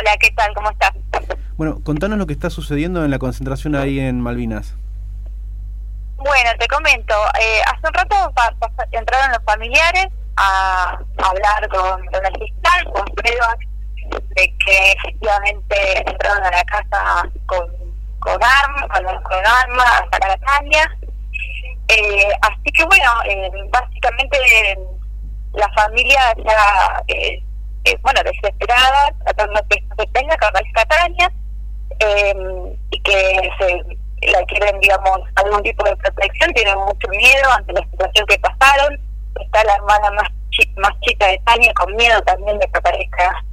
Hola, ¿qué tal? ¿Cómo estás? Bueno, contanos lo que está sucediendo en la concentración ahí en Malvinas. Bueno, te comento, eh, hace un rato entraron los familiares a hablar con, el fiscal, con pruebas de que efectivamente entraron a la casa con, con armas, con, con armas, hasta la caña. Eh, así que bueno, eh, básicamente la familia está, eh, eh, bueno, desesperada, tratando que se tenga que aparezca Tania y que se la quieren, digamos, algún tipo de protección, tienen mucho miedo ante la situación que pasaron. Está la hermana más, más chica de Tania con miedo también de que aparezca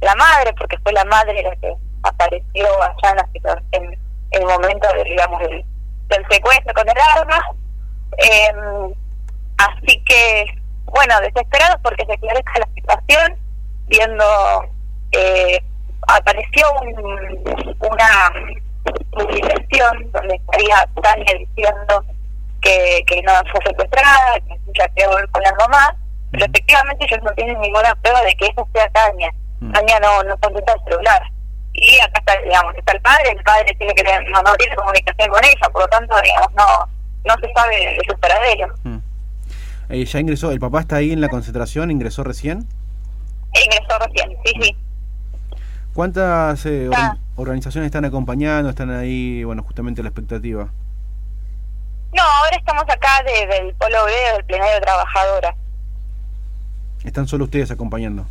la madre, porque fue la madre la que apareció allá en, la, en, el momento, de, digamos, del, del secuestro con el arma. Eh, así que, bueno, desesperados porque se esclarezca la situación, viendo, eh, apareció una publicación donde estaría Tania diciendo que, que no fue secuestrada, que ya quedó con la mamá, pero efectivamente ellos no tienen ninguna prueba de que eso sea Tania. Mm. Tania no, no contesta el celular. Y acá está, digamos, está el padre, el padre tiene que no, no tiene comunicación con ella, por lo tanto, digamos, no no se sabe de su paradero. Mm. Eh, ¿Ya ingresó? ¿El papá está ahí en la concentración? ¿Ingresó recién? Ingresó recién, sí, sí. ¿Cuántas eh, organizaciones están acompañando? ¿Están ahí, bueno, justamente la expectativa? No, ahora estamos acá desde el Polo obrero del Plenario de Trabajadoras. ¿Están solo ustedes acompañando?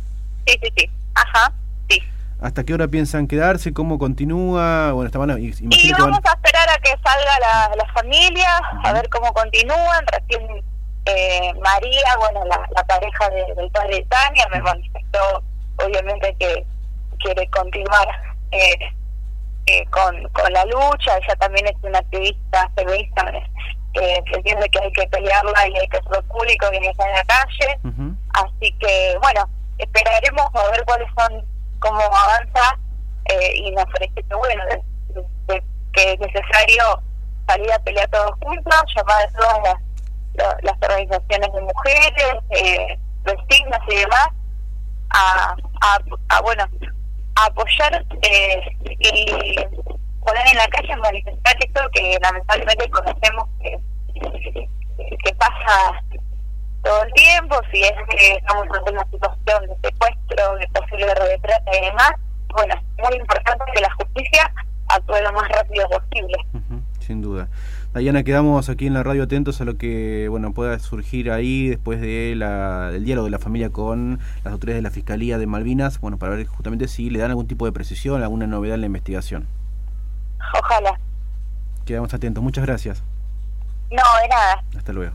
Sí, sí, sí. Ajá, sí. ¿Hasta qué hora piensan quedarse? ¿Cómo continúa? Bueno, estaban, y vamos a esperar a que salga la, la familia, a ver cómo continúan. Recién eh, María, bueno, la, pareja del padre de Tania, me manifestó obviamente que quiere continuar eh, eh, con, con la lucha. Ella también es una activista feminista que entiende que hay que pelearla y hay que hacerlo público y está en la calle. Así que, bueno, esperaremos a ver cuáles son cómo avanza eh, y nos parece que bueno, que es necesario salir a pelear todos juntos, llamar a todas las, las, organizaciones de mujeres, eh, vecinas y demás, a, a, bueno, a apoyar eh, y poner en la calle manifestar esto que lamentablemente conocemos que, pasa todo el tiempo, si es que estamos ante una situación de secuestro, de posible retrata y demás, bueno, es muy importante que la justicia actúe lo más rápido posible. sin duda. Dayana, quedamos aquí en la radio atentos a lo que bueno pueda surgir ahí después de la, del diálogo de la familia con las autoridades de la Fiscalía de Malvinas, bueno, para ver justamente si le dan algún tipo de precisión, alguna novedad en la investigación. Ojalá. Quedamos atentos. Muchas gracias. No, de nada. Hasta luego.